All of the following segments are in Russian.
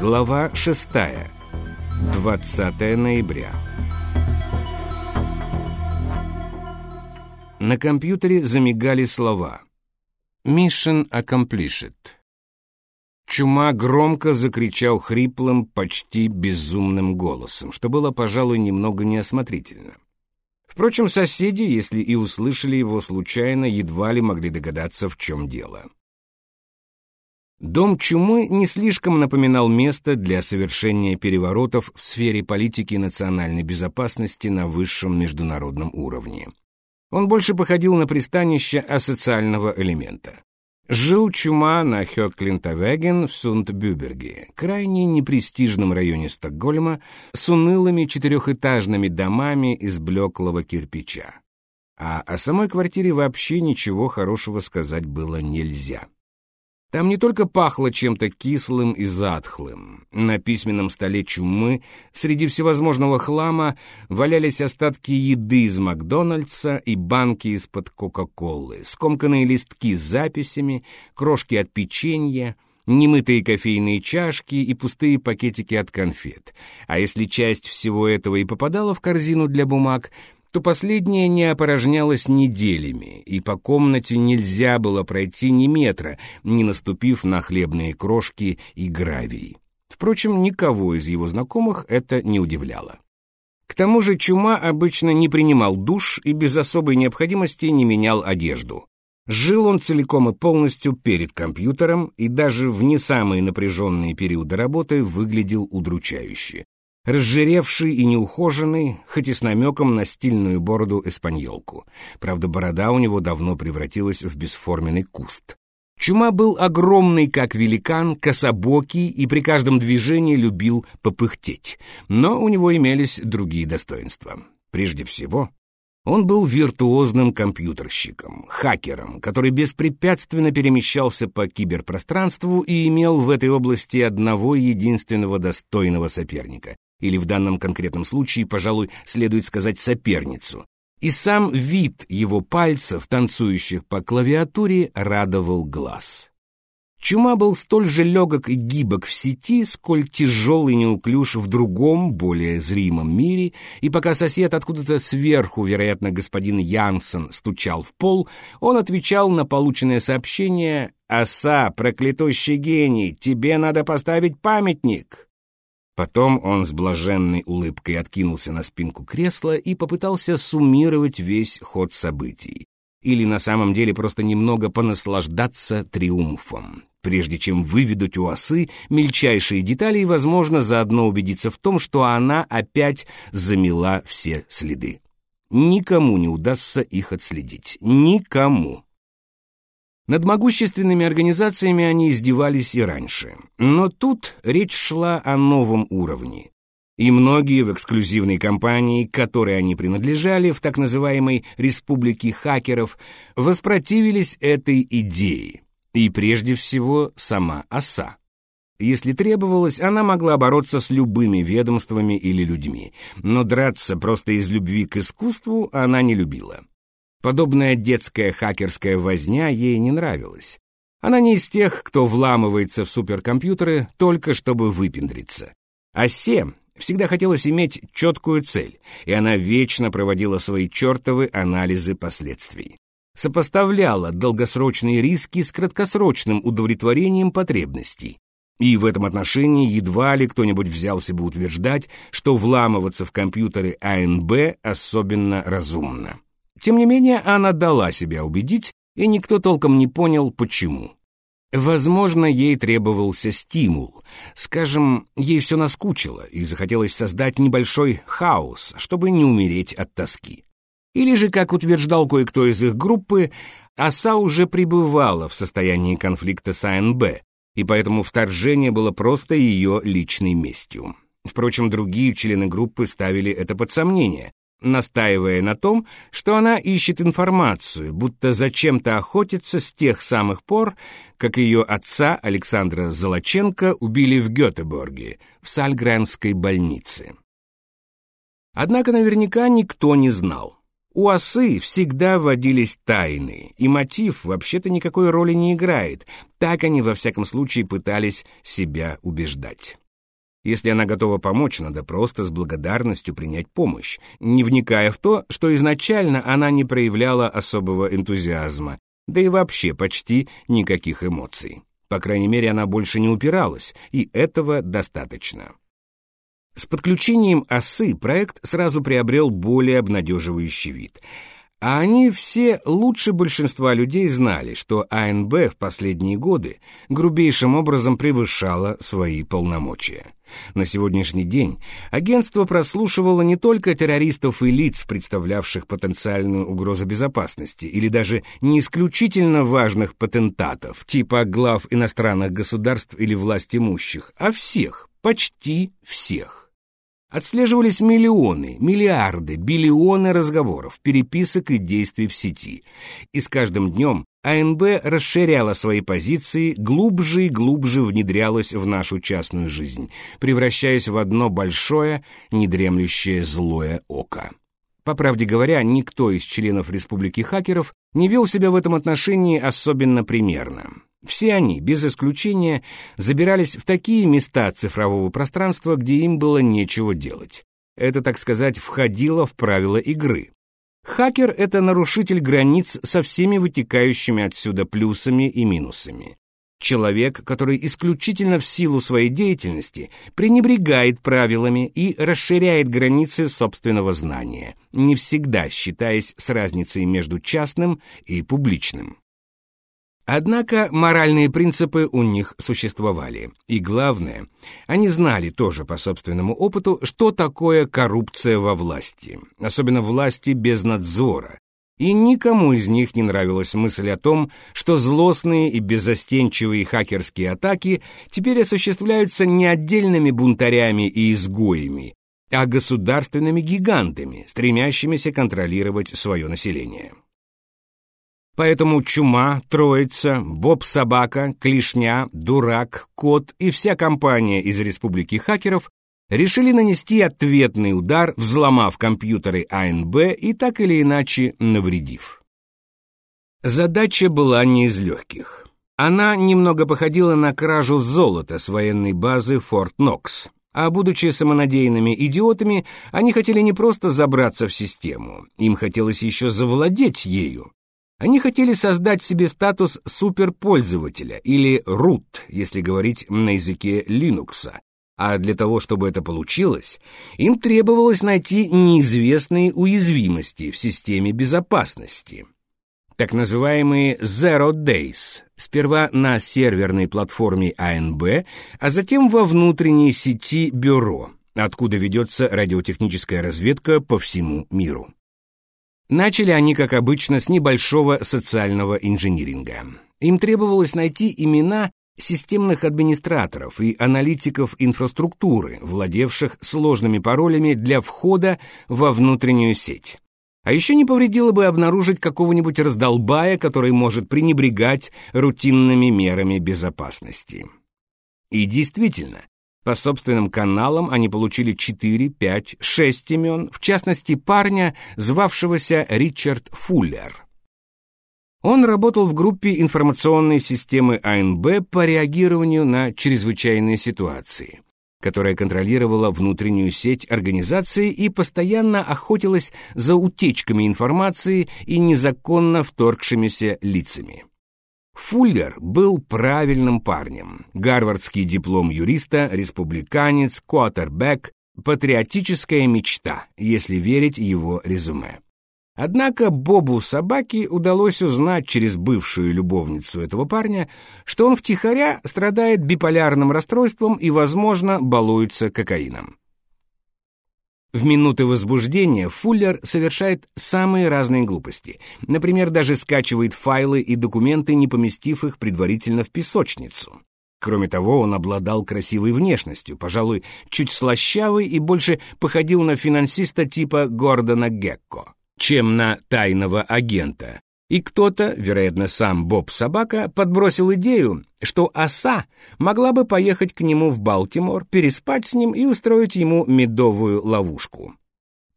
Глава 6. 20 ноября. На компьютере замигали слова. «Mission accomplished». Чума громко закричал хриплым, почти безумным голосом, что было, пожалуй, немного неосмотрительно. Впрочем, соседи, если и услышали его случайно, едва ли могли догадаться, в чем дело. Дом чумы не слишком напоминал место для совершения переворотов в сфере политики национальной безопасности на высшем международном уровне. Он больше походил на пристанище асоциального элемента. Жил чума на Хёклинтавеген в Сундбюберге, крайне непрестижном районе Стокгольма, с унылыми четырехэтажными домами из блеклого кирпича. А о самой квартире вообще ничего хорошего сказать было нельзя. Там не только пахло чем-то кислым и затхлым. На письменном столе чумы среди всевозможного хлама валялись остатки еды из Макдональдса и банки из-под Кока-Колы, скомканные листки с записями, крошки от печенья, немытые кофейные чашки и пустые пакетики от конфет. А если часть всего этого и попадала в корзину для бумаг, то последняя не опорожнялась неделями, и по комнате нельзя было пройти ни метра, не наступив на хлебные крошки и гравий. Впрочем, никого из его знакомых это не удивляло. К тому же Чума обычно не принимал душ и без особой необходимости не менял одежду. Жил он целиком и полностью перед компьютером и даже в не самые напряженные периоды работы выглядел удручающе разжиревший и неухоженный, хоть и с намеком на стильную бороду-эспаньолку. Правда, борода у него давно превратилась в бесформенный куст. Чума был огромный, как великан, кособокий и при каждом движении любил попыхтеть. Но у него имелись другие достоинства. Прежде всего, он был виртуозным компьютерщиком, хакером, который беспрепятственно перемещался по киберпространству и имел в этой области одного единственного достойного соперника или в данном конкретном случае, пожалуй, следует сказать соперницу. И сам вид его пальцев, танцующих по клавиатуре, радовал глаз. Чума был столь же легок и гибок в сети, сколь тяжелый и неуклюж в другом, более зримом мире, и пока сосед откуда-то сверху, вероятно, господин Янсен, стучал в пол, он отвечал на полученное сообщение «Оса, проклятущий гений, тебе надо поставить памятник!» Потом он с блаженной улыбкой откинулся на спинку кресла и попытался суммировать весь ход событий. Или на самом деле просто немного понаслаждаться триумфом, прежде чем выведуть у осы мельчайшие детали и, возможно, заодно убедиться в том, что она опять замела все следы. Никому не удастся их отследить. Никому. Над могущественными организациями они издевались и раньше. Но тут речь шла о новом уровне. И многие в эксклюзивной компании, к которой они принадлежали, в так называемой «республике хакеров», воспротивились этой идее. И прежде всего сама ОСА. Если требовалось, она могла бороться с любыми ведомствами или людьми, но драться просто из любви к искусству она не любила. Подобная детская хакерская возня ей не нравилась. Она не из тех, кто вламывается в суперкомпьютеры только чтобы выпендриться. А Се всегда хотелось иметь четкую цель, и она вечно проводила свои чертовы анализы последствий. Сопоставляла долгосрочные риски с краткосрочным удовлетворением потребностей. И в этом отношении едва ли кто-нибудь взялся бы утверждать, что вламываться в компьютеры АНБ особенно разумно. Тем не менее, она дала себя убедить, и никто толком не понял, почему. Возможно, ей требовался стимул. Скажем, ей все наскучило, и захотелось создать небольшой хаос, чтобы не умереть от тоски. Или же, как утверждал кое-кто из их группы, оса уже пребывала в состоянии конфликта с АНБ, и поэтому вторжение было просто ее личной местью. Впрочем, другие члены группы ставили это под сомнение, настаивая на том, что она ищет информацию, будто зачем-то охотится с тех самых пор, как ее отца Александра Золоченко убили в Гетеборге, в Сальгренской больнице. Однако наверняка никто не знал. У осы всегда водились тайны, и мотив вообще-то никакой роли не играет, так они во всяком случае пытались себя убеждать. Если она готова помочь, надо просто с благодарностью принять помощь, не вникая в то, что изначально она не проявляла особого энтузиазма, да и вообще почти никаких эмоций. По крайней мере, она больше не упиралась, и этого достаточно. С подключением осы проект сразу приобрел более обнадеживающий вид — а они все лучше большинства людей знали, что АНБ в последние годы грубейшим образом превышало свои полномочия. На сегодняшний день агентство прослушивало не только террористов и лиц, представлявших потенциальную угрозу безопасности, или даже не исключительно важных патентатов, типа глав иностранных государств или власть имущих, а всех, почти всех. Отслеживались миллионы, миллиарды, биллионы разговоров, переписок и действий в сети. И с каждым днем АНБ расширяла свои позиции, глубже и глубже внедрялась в нашу частную жизнь, превращаясь в одно большое, недремлющее злое око. По правде говоря, никто из членов Республики хакеров не вел себя в этом отношении особенно примерно. Все они, без исключения, забирались в такие места цифрового пространства, где им было нечего делать. Это, так сказать, входило в правила игры. Хакер — это нарушитель границ со всеми вытекающими отсюда плюсами и минусами. Человек, который исключительно в силу своей деятельности пренебрегает правилами и расширяет границы собственного знания, не всегда считаясь с разницей между частным и публичным. Однако моральные принципы у них существовали. И главное, они знали тоже по собственному опыту, что такое коррупция во власти, особенно власти без надзора. И никому из них не нравилась мысль о том, что злостные и беззастенчивые хакерские атаки теперь осуществляются не отдельными бунтарями и изгоями, а государственными гигантами, стремящимися контролировать свое население. Поэтому чума, троица, боб-собака, клешня, дурак, кот и вся компания из республики хакеров решили нанести ответный удар, взломав компьютеры АНБ и так или иначе навредив. Задача была не из легких. Она немного походила на кражу золота с военной базы Форт Нокс. А будучи самонадеянными идиотами, они хотели не просто забраться в систему, им хотелось еще завладеть ею. Они хотели создать себе статус суперпользователя или root, если говорить на языке Linux. А для того, чтобы это получилось, им требовалось найти неизвестные уязвимости в системе безопасности. Так называемые Zero Days, сперва на серверной платформе АНБ, а затем во внутренней сети бюро, откуда ведется радиотехническая разведка по всему миру. Начали они, как обычно, с небольшого социального инжиниринга. Им требовалось найти имена системных администраторов и аналитиков инфраструктуры, владевших сложными паролями для входа во внутреннюю сеть. А еще не повредило бы обнаружить какого-нибудь раздолбая, который может пренебрегать рутинными мерами безопасности. И действительно, по собственным каналам они получили 4, 5, 6 имен, в частности парня, звавшегося Ричард Фуллер. Он работал в группе информационной системы АНБ по реагированию на чрезвычайные ситуации, которая контролировала внутреннюю сеть организации и постоянно охотилась за утечками информации и незаконно вторгшимися лицами. Фуллер был правильным парнем. Гарвардский диплом юриста, республиканец, квотербек, патриотическая мечта, если верить его резюме. Однако Бобу Собаке удалось узнать через бывшую любовницу этого парня, что он втихаря страдает биполярным расстройством и, возможно, балуется кокаином. В минуты возбуждения Фуллер совершает самые разные глупости. Например, даже скачивает файлы и документы, не поместив их предварительно в песочницу. Кроме того, он обладал красивой внешностью, пожалуй, чуть слащавый и больше походил на финансиста типа Гордона Гекко, чем на тайного агента, и кто-то, вероятно, сам Боб Собака, подбросил идею, что оса могла бы поехать к нему в Балтимор, переспать с ним и устроить ему медовую ловушку.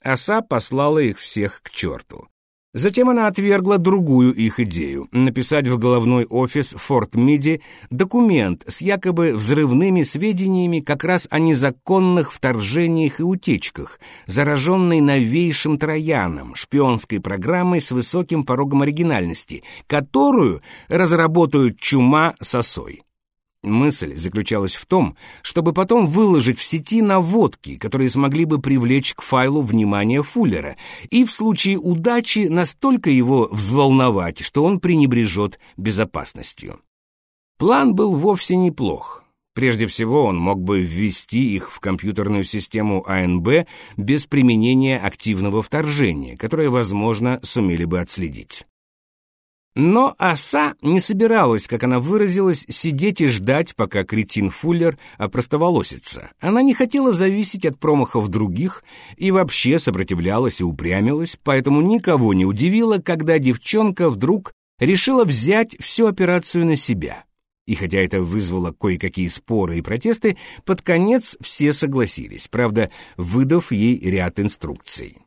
Оса послала их всех к черту. Затем она отвергла другую их идею — написать в головной офис Форт Миди документ с якобы взрывными сведениями как раз о незаконных вторжениях и утечках, зараженной новейшим трояном, шпионской программой с высоким порогом оригинальности, которую разработают чума с осой. Мысль заключалась в том, чтобы потом выложить в сети наводки, которые смогли бы привлечь к файлу внимание Фуллера, и в случае удачи настолько его взволновать, что он пренебрежет безопасностью. План был вовсе неплох. Прежде всего, он мог бы ввести их в компьютерную систему АНБ без применения активного вторжения, которое, возможно, сумели бы отследить. Но оса не собиралась, как она выразилась, сидеть и ждать, пока кретин Фуллер опростоволосится. Она не хотела зависеть от промахов других и вообще сопротивлялась и упрямилась, поэтому никого не удивило, когда девчонка вдруг решила взять всю операцию на себя. И хотя это вызвало кое-какие споры и протесты, под конец все согласились, правда, выдав ей ряд инструкций.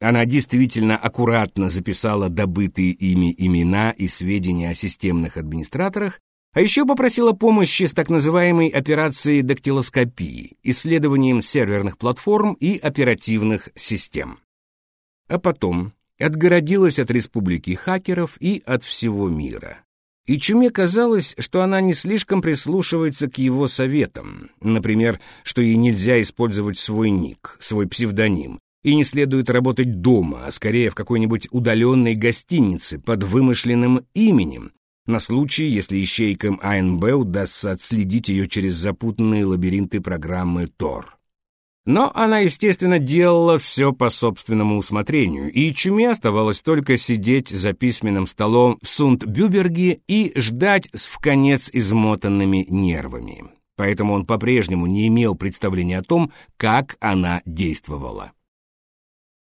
Она действительно аккуратно записала добытые ими имена и сведения о системных администраторах, а еще попросила помощи с так называемой операцией дактилоскопии, исследованием серверных платформ и оперативных систем. А потом отгородилась от республики хакеров и от всего мира. И Чуме казалось, что она не слишком прислушивается к его советам, например, что ей нельзя использовать свой ник, свой псевдоним, и не следует работать дома, а скорее в какой-нибудь удаленной гостинице под вымышленным именем, на случай, если ищейкам АНБ удастся отследить ее через запутанные лабиринты программы ТОР. Но она, естественно, делала все по собственному усмотрению, и Чуме оставалось только сидеть за письменным столом в Сунд-Бюберге и ждать с вконец измотанными нервами. Поэтому он по-прежнему не имел представления о том, как она действовала.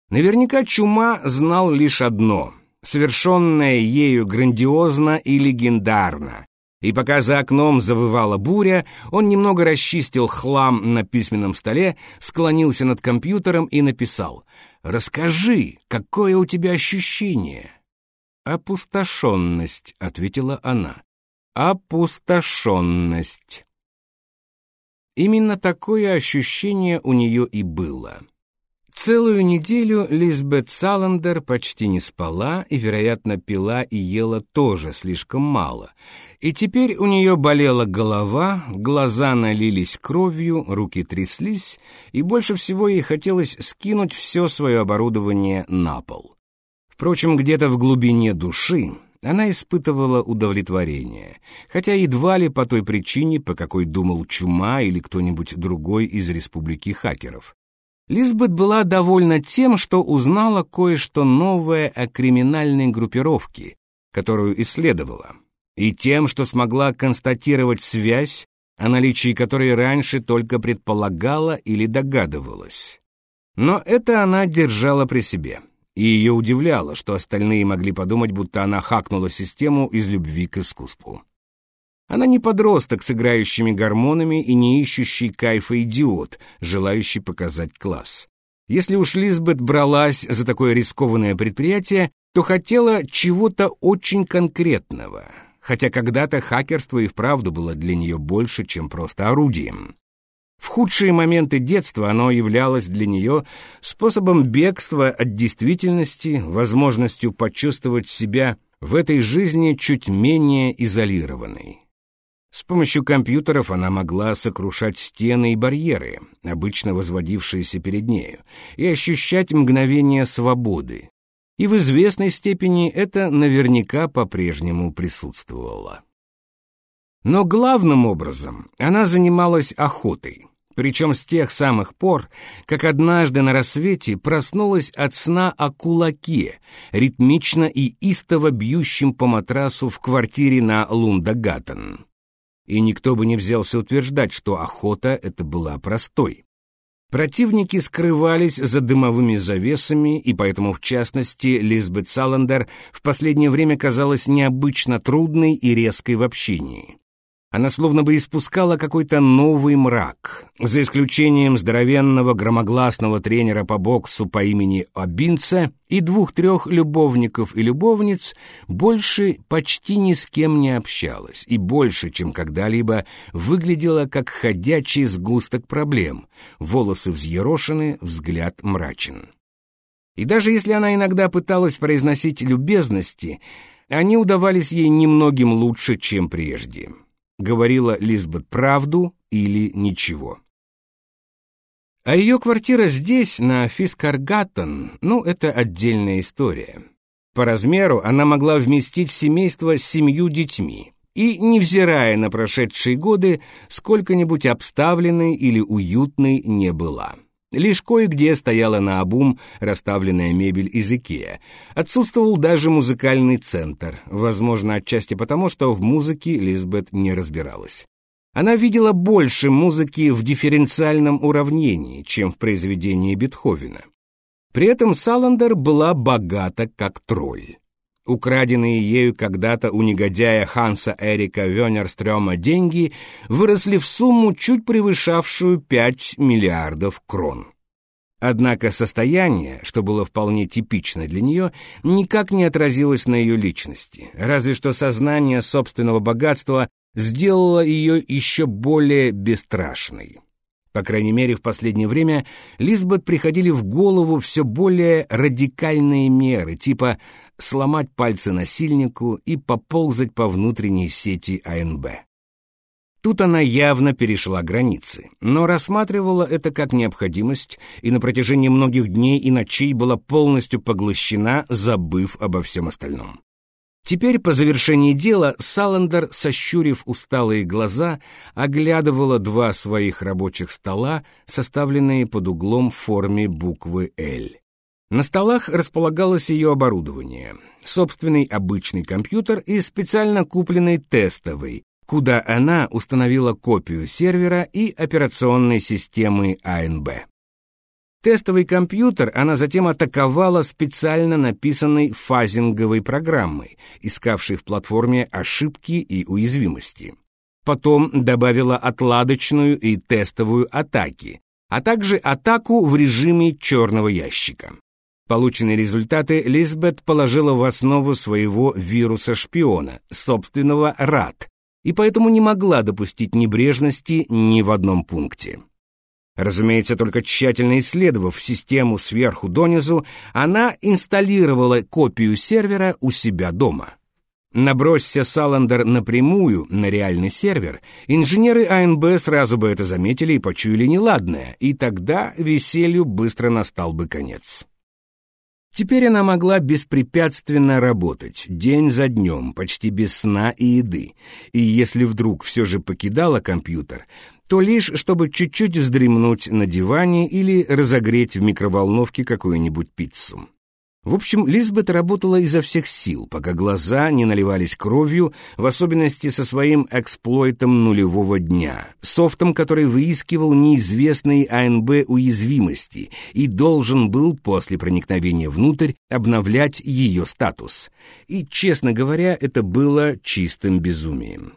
Наверняка Чума знал лишь одно — совершенное ею грандиозно и легендарно. И пока за окном завывала буря, он немного расчистил хлам на письменном столе, склонился над компьютером и написал «Расскажи, какое у тебя ощущение?» «Опустошенность», — ответила она. «Опустошенность». Именно такое ощущение у нее и было. Целую неделю Лизбет Саландер почти не спала и, вероятно, пила и ела тоже слишком мало. И теперь у нее болела голова, глаза налились кровью, руки тряслись, и больше всего ей хотелось скинуть все свое оборудование на пол. Впрочем, где-то в глубине души она испытывала удовлетворение, хотя едва ли по той причине, по какой думал Чума или кто-нибудь другой из республики хакеров. Лизбет была довольна тем, что узнала кое-что новое о криминальной группировке, которую исследовала, и тем, что смогла констатировать связь, о наличии которой раньше только предполагала или догадывалась. Но это она держала при себе, и ее удивляло, что остальные могли подумать, будто она хакнула систему из любви к искусству. Она не подросток с играющими гормонами и не ищущий кайфа идиот, желающий показать класс. Если уж Лизбет бралась за такое рискованное предприятие, то хотела чего-то очень конкретного, хотя когда-то хакерство и вправду было для нее больше, чем просто орудием. В худшие моменты детства оно являлось для нее способом бегства от действительности, возможностью почувствовать себя в этой жизни чуть менее изолированной. С помощью компьютеров она могла сокрушать стены и барьеры, обычно возводившиеся перед нею, и ощущать мгновение свободы. И в известной степени это наверняка по-прежнему присутствовало. Но главным образом она занималась охотой, причем с тех самых пор, как однажды на рассвете проснулась от сна о кулаке, ритмично и истово бьющем по матрасу в квартире на Лундагаттен и никто бы не взялся утверждать, что охота это была простой. Противники скрывались за дымовыми завесами, и поэтому, в частности, Лизбет Саландер в последнее время казалась необычно трудной и резкой в общении. Она словно бы испускала какой-то новый мрак. За исключением здоровенного громогласного тренера по боксу по имени Обинца и двух-трех любовников и любовниц, больше почти ни с кем не общалась и больше, чем когда-либо, выглядела как ходячий сгусток проблем. Волосы взъерошены, взгляд мрачен. И даже если она иногда пыталась произносить любезности, они удавались ей немногим лучше, чем прежде говорила Лизбет правду или ничего. А ее квартира здесь, на Фискаргаттен, ну, это отдельная история. По размеру она могла вместить семейство с семью детьми, и, невзирая на прошедшие годы, сколько-нибудь обставленной или уютной не была. Лишь кое-где стояла на обум расставленная мебель из Икеа. Отсутствовал даже музыкальный центр, возможно, отчасти потому, что в музыке Лизбет не разбиралась. Она видела больше музыки в дифференциальном уравнении, чем в произведении Бетховена. При этом Саландер была богата как тролль. Украденные ею когда-то у негодяя Ханса Эрика Вёнерстрёма деньги выросли в сумму, чуть превышавшую 5 миллиардов крон. Однако состояние, что было вполне типично для нее, никак не отразилось на ее личности, разве что сознание собственного богатства сделало ее еще более бесстрашной. По крайней мере, в последнее время Лизбет приходили в голову все более радикальные меры, типа сломать пальцы насильнику и поползать по внутренней сети АНБ. Тут она явно перешла границы, но рассматривала это как необходимость и на протяжении многих дней и ночей была полностью поглощена, забыв обо всем остальном. Теперь, по завершении дела, Саландер, сощурив усталые глаза, оглядывала два своих рабочих стола, составленные под углом в форме буквы «Л». На столах располагалось ее оборудование, собственный обычный компьютер и специально купленный тестовый, куда она установила копию сервера и операционной системы АНБ. Тестовый компьютер она затем атаковала специально написанной фазинговой программой, искавшей в платформе ошибки и уязвимости. Потом добавила отладочную и тестовую атаки, а также атаку в режиме черного ящика. Полученные результаты Лизбет положила в основу своего вируса-шпиона, собственного РАД, и поэтому не могла допустить небрежности ни в одном пункте. Разумеется, только тщательно исследовав систему сверху донизу, она инсталлировала копию сервера у себя дома. Набросься Саландер напрямую на реальный сервер, инженеры АНБ сразу бы это заметили и почуяли неладное, и тогда веселью быстро настал бы конец. Теперь она могла беспрепятственно работать, день за днем, почти без сна и еды, и если вдруг все же покидала компьютер, то лишь чтобы чуть-чуть вздремнуть на диване или разогреть в микроволновке какую-нибудь пиццу. В общем, Лизбет работала изо всех сил, пока глаза не наливались кровью, в особенности со своим эксплойтом нулевого дня, софтом, который выискивал неизвестные АНБ уязвимости и должен был после проникновения внутрь обновлять ее статус. И, честно говоря, это было чистым безумием.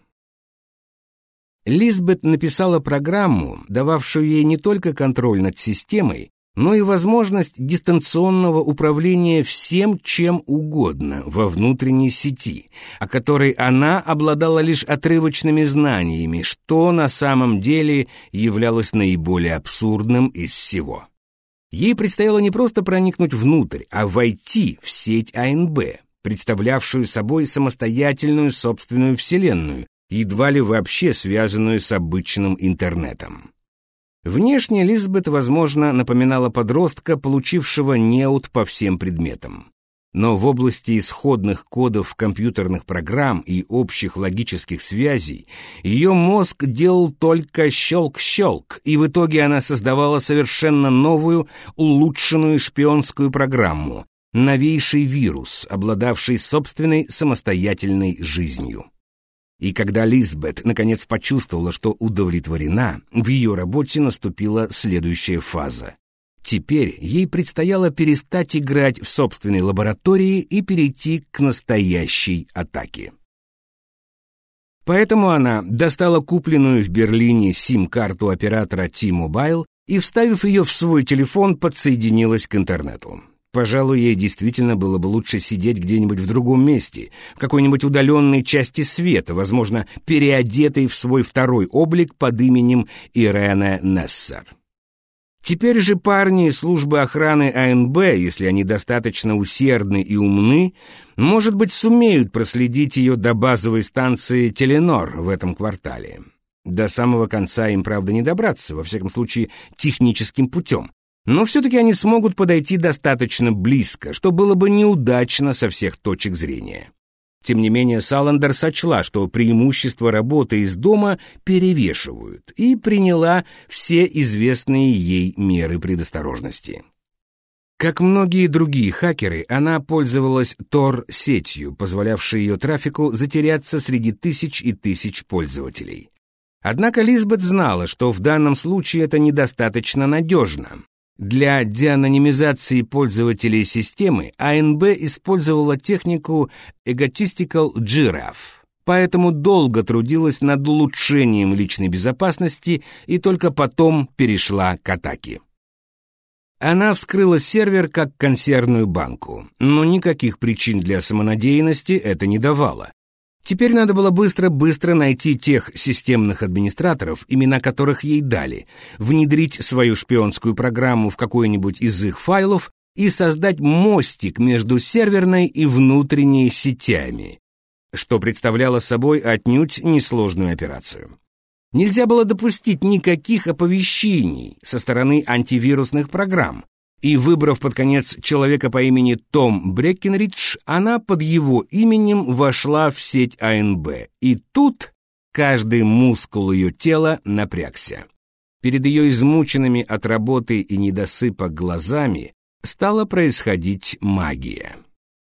Лизбет написала программу, дававшую ей не только контроль над системой, но и возможность дистанционного управления всем чем угодно во внутренней сети, о которой она обладала лишь отрывочными знаниями, что на самом деле являлось наиболее абсурдным из всего. Ей предстояло не просто проникнуть внутрь, а войти в сеть АНБ, представлявшую собой самостоятельную собственную вселенную, едва ли вообще связанную с обычным интернетом. Внешне Лизбет, возможно, напоминала подростка, получившего неуд по всем предметам. Но в области исходных кодов компьютерных программ и общих логических связей ее мозг делал только щелк-щелк, и в итоге она создавала совершенно новую, улучшенную шпионскую программу, новейший вирус, обладавший собственной самостоятельной жизнью. И когда Лизбет наконец почувствовала, что удовлетворена, в ее работе наступила следующая фаза. Теперь ей предстояло перестать играть в собственной лаборатории и перейти к настоящей атаке. Поэтому она достала купленную в Берлине сим-карту оператора T-Mobile и, вставив ее в свой телефон, подсоединилась к интернету. Пожалуй, ей действительно было бы лучше сидеть где-нибудь в другом месте, в какой-нибудь удаленной части света, возможно, переодетой в свой второй облик под именем Ирена Нессер. Теперь же парни службы охраны АНБ, если они достаточно усердны и умны, может быть, сумеют проследить ее до базовой станции Теленор в этом квартале. До самого конца им, правда, не добраться, во всяком случае, техническим путем. Но все-таки они смогут подойти достаточно близко, что было бы неудачно со всех точек зрения. Тем не менее, Саландер сочла, что преимущества работы из дома перевешивают, и приняла все известные ей меры предосторожности. Как многие другие хакеры, она пользовалась Tor-сетью, позволявшей ее трафику затеряться среди тысяч и тысяч пользователей. Однако Лизбет знала, что в данном случае это недостаточно надежно, для деанонимизации пользователей системы АНБ использовала технику Egotistical Giraffe, поэтому долго трудилась над улучшением личной безопасности и только потом перешла к атаке. Она вскрыла сервер как консервную банку, но никаких причин для самонадеянности это не давало. Теперь надо было быстро-быстро найти тех системных администраторов, имена которых ей дали, внедрить свою шпионскую программу в какой-нибудь из их файлов и создать мостик между серверной и внутренней сетями, что представляло собой отнюдь несложную операцию. Нельзя было допустить никаких оповещений со стороны антивирусных программ, и, выбрав под конец человека по имени Том Бреккенридж, она под его именем вошла в сеть АНБ. И тут каждый мускул ее тела напрягся. Перед ее измученными от работы и недосыпа глазами стала происходить магия.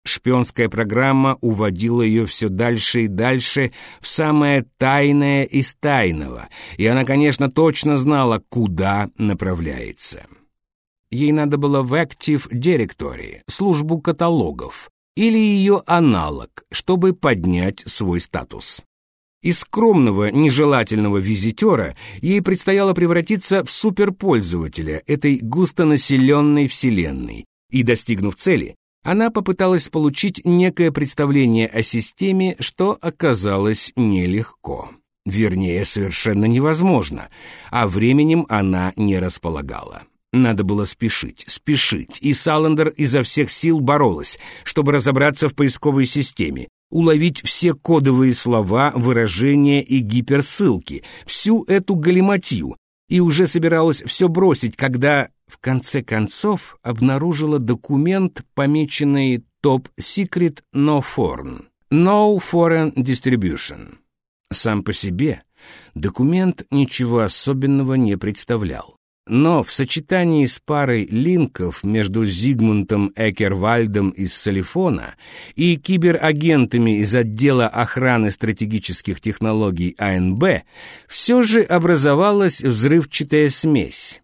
Шпионская программа уводила ее все дальше и дальше в самое тайное из тайного, и она, конечно, точно знала, куда направляется. Ей надо было в Active Directory, службу каталогов, или ее аналог, чтобы поднять свой статус. Из скромного, нежелательного визитера ей предстояло превратиться в суперпользователя этой густонаселенной вселенной, и, достигнув цели, она попыталась получить некое представление о системе, что оказалось нелегко. Вернее, совершенно невозможно, а временем она не располагала. Надо было спешить, спешить, и Саландер изо всех сил боролась, чтобы разобраться в поисковой системе, уловить все кодовые слова, выражения и гиперссылки, всю эту галиматью, и уже собиралась все бросить, когда, в конце концов, обнаружила документ, помеченный «Top Secret No Foreign» «No Foreign Distribution». Сам по себе документ ничего особенного не представлял. Но в сочетании с парой линков между Зигмунтом Экервальдом из Салифона и киберагентами из отдела охраны стратегических технологий АНБ все же образовалась взрывчатая смесь.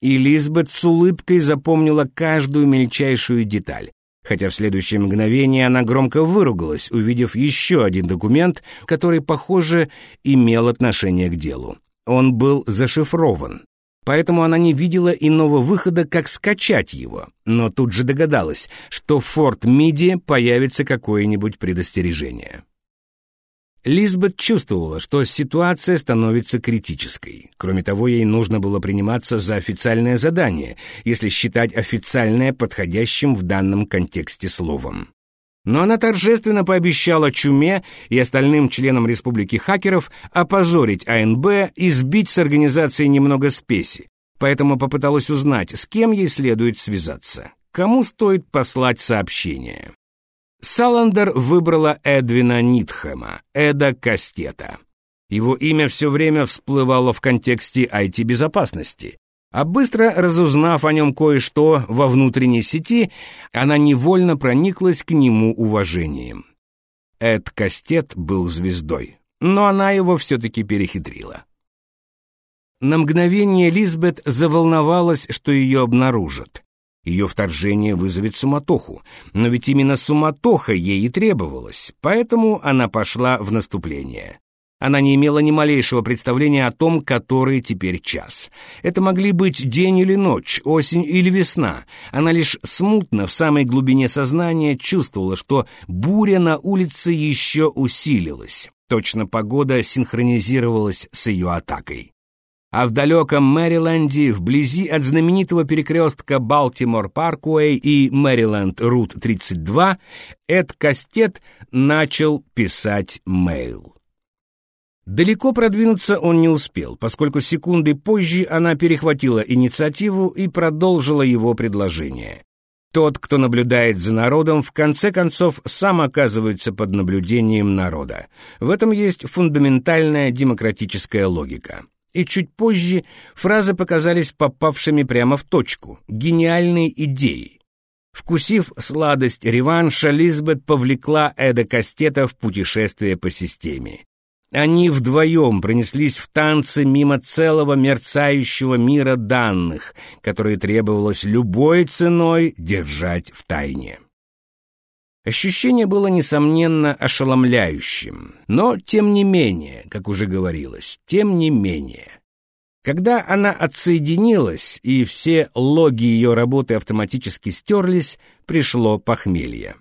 И Лизбет с улыбкой запомнила каждую мельчайшую деталь, хотя в следующее мгновение она громко выругалась, увидев еще один документ, который, похоже, имел отношение к делу. Он был зашифрован поэтому она не видела иного выхода, как скачать его, но тут же догадалась, что в Форт Миди появится какое-нибудь предостережение. Лизбет чувствовала, что ситуация становится критической. Кроме того, ей нужно было приниматься за официальное задание, если считать официальное подходящим в данном контексте словом. Но она торжественно пообещала Чуме и остальным членам Республики хакеров опозорить АНБ и сбить с организацией немного спеси, поэтому попыталась узнать, с кем ей следует связаться, кому стоит послать сообщение. Саландер выбрала Эдвина Нитхэма, Эда Кастета. Его имя все время всплывало в контексте IT-безопасности, а быстро разузнав о нем кое-что во внутренней сети, она невольно прониклась к нему уважением. Эд Кастет был звездой, но она его все-таки перехитрила. На мгновение Лизбет заволновалась, что ее обнаружат. Ее вторжение вызовет суматоху, но ведь именно суматоха ей и требовалась, поэтому она пошла в наступление. Она не имела ни малейшего представления о том, который теперь час. Это могли быть день или ночь, осень или весна. Она лишь смутно в самой глубине сознания чувствовала, что буря на улице еще усилилась. Точно погода синхронизировалась с ее атакой. А в далеком Мэриленде, вблизи от знаменитого перекрестка Балтимор-Паркуэй и Мэриленд-Рут-32, Эд Кастет начал писать мейл. Далеко продвинуться он не успел, поскольку секунды позже она перехватила инициативу и продолжила его предложение. Тот, кто наблюдает за народом, в конце концов сам оказывается под наблюдением народа. В этом есть фундаментальная демократическая логика. И чуть позже фразы показались попавшими прямо в точку, гениальной идеей. Вкусив сладость реванша, Лизбет повлекла Эда Кастета в путешествие по системе. Они вдвоем пронеслись в танце мимо целого мерцающего мира данных, которые требовалось любой ценой держать в тайне. Ощущение было, несомненно, ошеломляющим, но, тем не менее, как уже говорилось, тем не менее. Когда она отсоединилась, и все логи ее работы автоматически стерлись, пришло похмелье.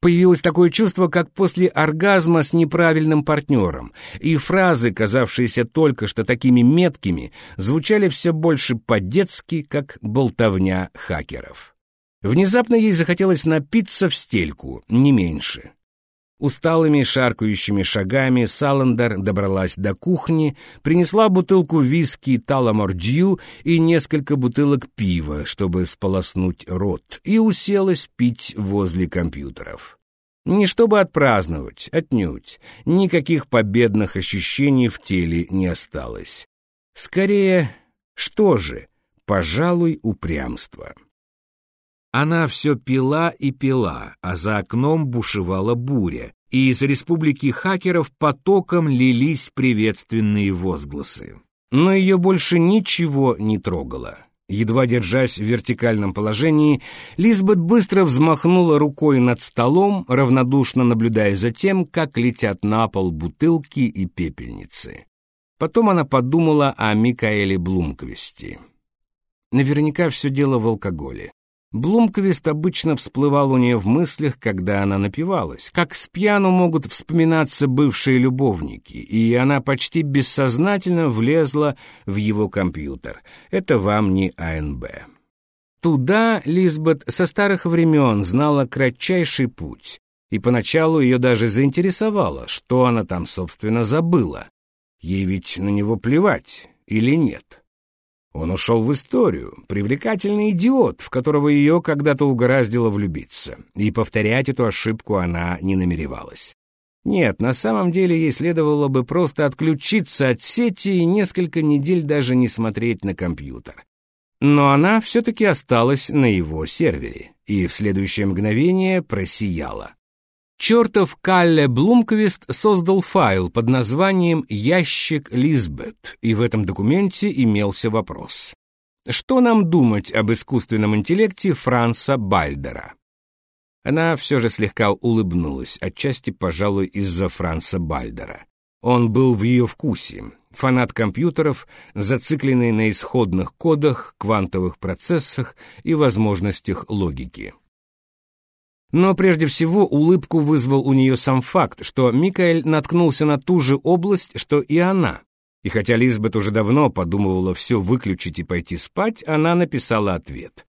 Появилось такое чувство, как после оргазма с неправильным партнером, и фразы, казавшиеся только что такими меткими, звучали все больше по-детски, как болтовня хакеров. Внезапно ей захотелось напиться в стельку, не меньше. Усталыми шаркающими шагами Саландер добралась до кухни, принесла бутылку виски Таламордью и несколько бутылок пива, чтобы сполоснуть рот, и уселась пить возле компьютеров. Не чтобы отпраздновать, отнюдь, никаких победных ощущений в теле не осталось. Скорее, что же, пожалуй, упрямство. Она все пила и пила, а за окном бушевала буря, и из республики хакеров потоком лились приветственные возгласы. Но ее больше ничего не трогало. Едва держась в вертикальном положении, Лизбет быстро взмахнула рукой над столом, равнодушно наблюдая за тем, как летят на пол бутылки и пепельницы. Потом она подумала о Микаэле Блумквисте. Наверняка все дело в алкоголе. Блумквист обычно всплывал у нее в мыслях, когда она напивалась, как с пьяну могут вспоминаться бывшие любовники, и она почти бессознательно влезла в его компьютер. Это вам не АНБ. Туда Лизбет со старых времен знала кратчайший путь, и поначалу ее даже заинтересовало, что она там, собственно, забыла. Ей ведь на него плевать или нет? Он ушел в историю, привлекательный идиот, в которого ее когда-то угораздило влюбиться, и повторять эту ошибку она не намеревалась. Нет, на самом деле ей следовало бы просто отключиться от сети и несколько недель даже не смотреть на компьютер. Но она все-таки осталась на его сервере, и в следующее мгновение просияла. Чертов Калле Блумквист создал файл под названием «Ящик Лизбет», и в этом документе имелся вопрос. Что нам думать об искусственном интеллекте Франца Бальдера? Она все же слегка улыбнулась, отчасти, пожалуй, из-за Франца Бальдера. Он был в ее вкусе, фанат компьютеров, зацикленный на исходных кодах, квантовых процессах и возможностях логики. Но прежде всего улыбку вызвал у нее сам факт, что Микаэль наткнулся на ту же область, что и она. И хотя Лизбет уже давно подумывала все выключить и пойти спать, она написала ответ.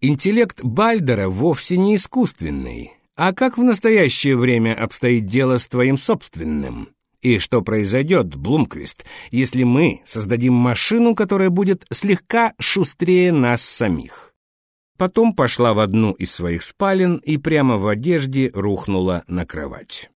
Интеллект Бальдера вовсе не искусственный. А как в настоящее время обстоит дело с твоим собственным? И что произойдет, Блумквист, если мы создадим машину, которая будет слегка шустрее нас самих? Потом пошла в одну из своих спален и прямо в одежде рухнула на кровать.